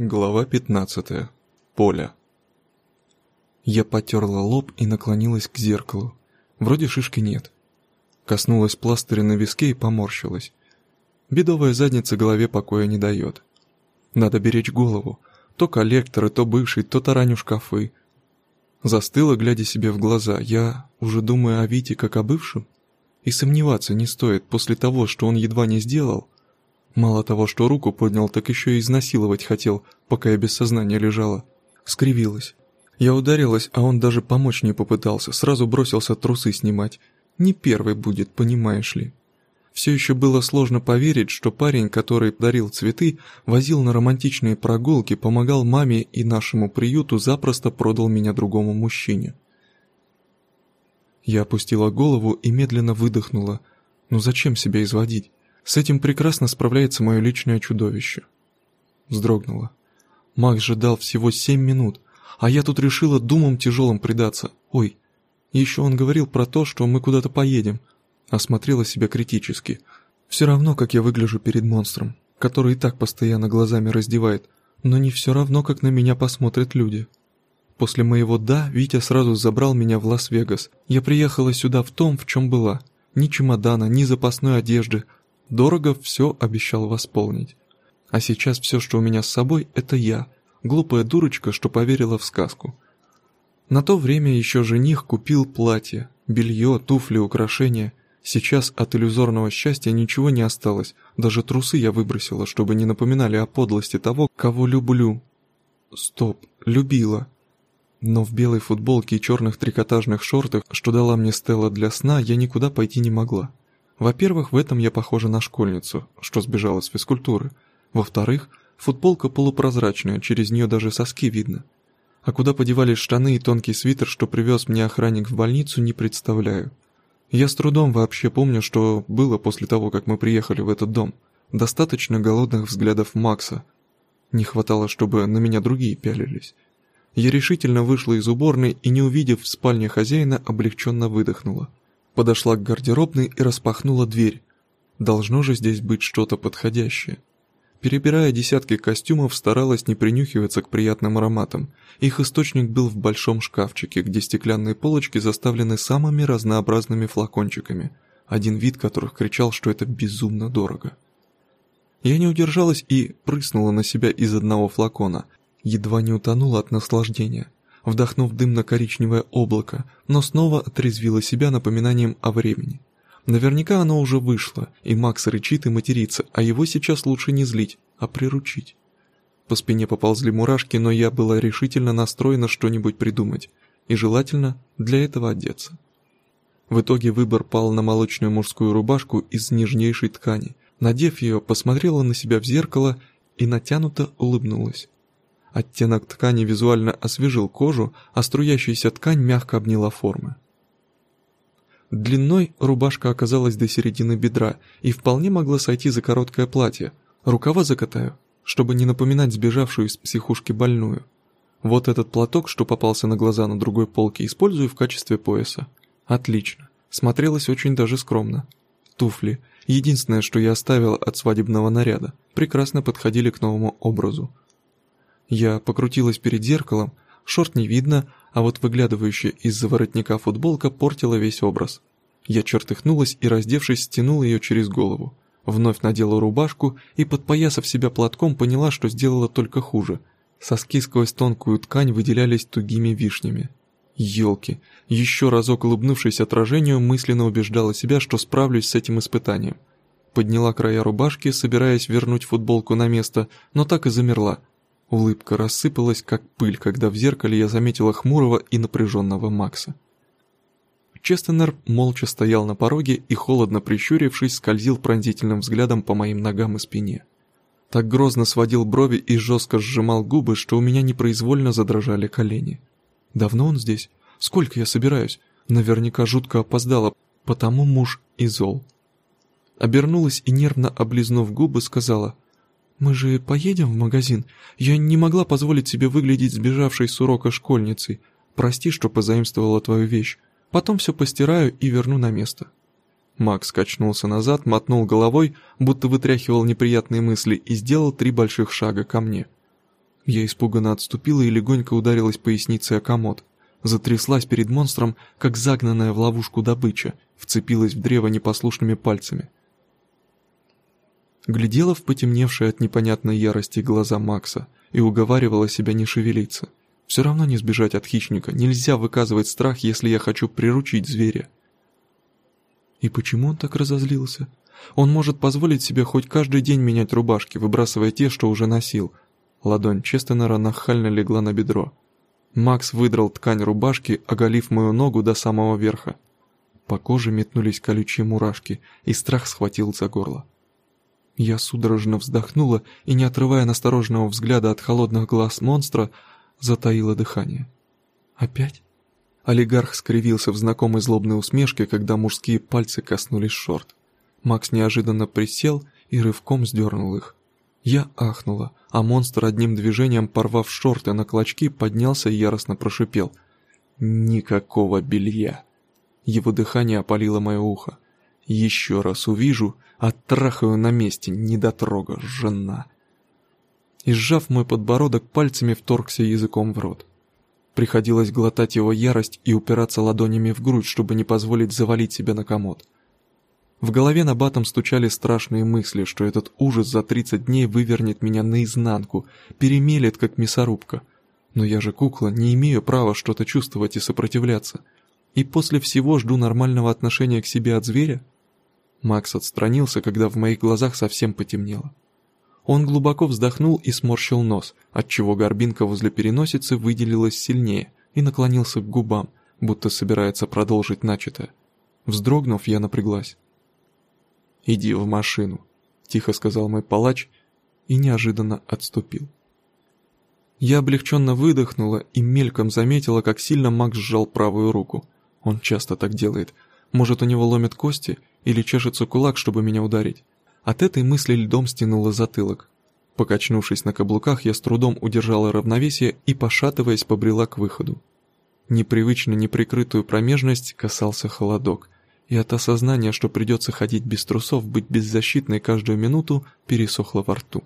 Глава 15. Поля. Я потерла лоб и наклонилась к зеркалу. Вроде шишки нет. Коснулась пластыря на виске и поморщилась. Бедовая задница голове покоя не дает. Надо беречь голову. То коллекторы, то бывший, то тараню шкафы. Застыла, глядя себе в глаза. Я уже думаю о Вите как о бывшем? И сомневаться не стоит после того, что он едва не сделал – Мало того, что руку поднял, так еще и изнасиловать хотел, пока я без сознания лежала. Скривилась. Я ударилась, а он даже помочь не попытался, сразу бросился трусы снимать. Не первый будет, понимаешь ли. Все еще было сложно поверить, что парень, который дарил цветы, возил на романтичные прогулки, помогал маме и нашему приюту, запросто продал меня другому мужчине. Я опустила голову и медленно выдохнула. Ну зачем себя изводить? С этим прекрасно справляется мое личное чудовище. Вздрогнула. Макс же дал всего семь минут, а я тут решила думам тяжелым предаться. Ой, еще он говорил про то, что мы куда-то поедем. Осмотрела себя критически. Все равно, как я выгляжу перед монстром, который и так постоянно глазами раздевает, но не все равно, как на меня посмотрят люди. После моего «да» Витя сразу забрал меня в Лас-Вегас. Я приехала сюда в том, в чем была. Ни чемодана, ни запасной одежды, Дорого все обещал восполнить. А сейчас все, что у меня с собой, это я, глупая дурочка, что поверила в сказку. На то время еще жених купил платье, белье, туфли, украшения. Сейчас от иллюзорного счастья ничего не осталось, даже трусы я выбросила, чтобы не напоминали о подлости того, кого люблю. Стоп, любила. Но в белой футболке и черных трикотажных шортах, что дала мне Стелла для сна, я никуда пойти не могла. Во-первых, в этом я похожа на школьницу, что сбежала с физкультуры. Во-вторых, футболка полупрозрачная, через нее даже соски видно. А куда подевались штаны и тонкий свитер, что привез мне охранник в больницу, не представляю. Я с трудом вообще помню, что было после того, как мы приехали в этот дом. Достаточно голодных взглядов Макса. Не хватало, чтобы на меня другие пялились. Я решительно вышла из уборной и, не увидев в спальне хозяина, облегченно выдохнула подошла к гардеробной и распахнула дверь. Должно же здесь быть что-то подходящее. Перебирая десятки костюмов, старалась не принюхиваться к приятным ароматам. Их источник был в большом шкафчике, где стеклянные полочки заставлены самыми разнообразными флакончиками, один вид которых кричал, что это безумно дорого. Я не удержалась и прыснула на себя из одного флакона, едва не утонула от наслаждения вдохнув дымно-коричневое облако, но снова отрезвила себя напоминанием о времени. Наверняка оно уже вышло, и Макс рычит и матерится, а его сейчас лучше не злить, а приручить. По спине поползли мурашки, но я была решительно настроена что-нибудь придумать, и желательно для этого одеться. В итоге выбор пал на молочную мужскую рубашку из нежнейшей ткани. Надев ее, посмотрела на себя в зеркало и натянуто улыбнулась. Оттенок ткани визуально освежил кожу, а струящаяся ткань мягко обняла формы. Длиной рубашка оказалась до середины бедра и вполне могла сойти за короткое платье. Рукава закатаю, чтобы не напоминать сбежавшую из психушки больную. Вот этот платок, что попался на глаза на другой полке, использую в качестве пояса. Отлично. Смотрелось очень даже скромно. Туфли, единственное, что я оставил от свадебного наряда, прекрасно подходили к новому образу. Я покрутилась перед зеркалом, шорт не видно, а вот выглядывающая из-за воротника футболка портила весь образ. Я чертыхнулась и, раздевшись, стянула ее через голову. Вновь надела рубашку и, подпоясав себя платком, поняла, что сделала только хуже. Соски сквозь тонкую ткань выделялись тугими вишнями. Ёлки! Еще разок улыбнувшись отражению, мысленно убеждала себя, что справлюсь с этим испытанием. Подняла края рубашки, собираясь вернуть футболку на место, но так и замерла, Улыбка рассыпалась, как пыль, когда в зеркале я заметила хмурого и напряженного Макса. Честенер молча стоял на пороге и, холодно прищурившись, скользил пронзительным взглядом по моим ногам и спине. Так грозно сводил брови и жестко сжимал губы, что у меня непроизвольно задрожали колени. Давно он здесь? Сколько я собираюсь? Наверняка жутко опоздала, потому муж и зол. Обернулась и, нервно облизнув губы, сказала — «Мы же поедем в магазин? Я не могла позволить себе выглядеть сбежавшей с урока школьницей. Прости, что позаимствовала твою вещь. Потом все постираю и верну на место». Макс качнулся назад, мотнул головой, будто вытряхивал неприятные мысли и сделал три больших шага ко мне. Я испуганно отступила и легонько ударилась поясницей о комод. Затряслась перед монстром, как загнанная в ловушку добыча, вцепилась в древо непослушными пальцами. Глядела в потемневшие от непонятной ярости глаза Макса и уговаривала себя не шевелиться. Все равно не сбежать от хищника, нельзя выказывать страх, если я хочу приручить зверя. И почему он так разозлился? Он может позволить себе хоть каждый день менять рубашки, выбрасывая те, что уже носил – Ладонь Честенера нахально легла на бедро. Макс выдрал ткань рубашки, оголив мою ногу до самого верха. По коже метнулись колючие мурашки, и страх схватил за горло. Я судорожно вздохнула и, не отрывая настороженного взгляда от холодных глаз монстра, затаила дыхание. «Опять?» Олигарх скривился в знакомой злобной усмешке, когда мужские пальцы коснулись шорт. Макс неожиданно присел и рывком сдернул их. Я ахнула, а монстр одним движением, порвав шорты на клочки, поднялся и яростно прошипел. «Никакого белья!» Его дыхание опалило мое ухо. «Еще раз увижу, оттрахаю на месте, недотрога, жена!» И сжав мой подбородок, пальцами вторгся языком в рот. Приходилось глотать его ярость и упираться ладонями в грудь, чтобы не позволить завалить себя на комод. В голове на батом стучали страшные мысли, что этот ужас за 30 дней вывернет меня наизнанку, перемелет, как мясорубка. Но я же кукла, не имею права что-то чувствовать и сопротивляться. И после всего жду нормального отношения к себе от зверя? Макс отстранился, когда в моих глазах совсем потемнело. Он глубоко вздохнул и сморщил нос, отчего горбинка возле переносицы выделилась сильнее и наклонился к губам, будто собирается продолжить начатое. Вздрогнув, я напряглась. «Иди в машину», — тихо сказал мой палач и неожиданно отступил. Я облегченно выдохнула и мельком заметила, как сильно Макс сжал правую руку. Он часто так делает. Может, у него ломят кости или чешется кулак, чтобы меня ударить. От этой мысли льдом стянуло затылок. Покачнувшись на каблуках, я с трудом удержала равновесие и, пошатываясь, побрела к выходу. Непривычно неприкрытую промежность касался холодок — и от осознания, что придется ходить без трусов, быть беззащитной каждую минуту, пересохло во рту.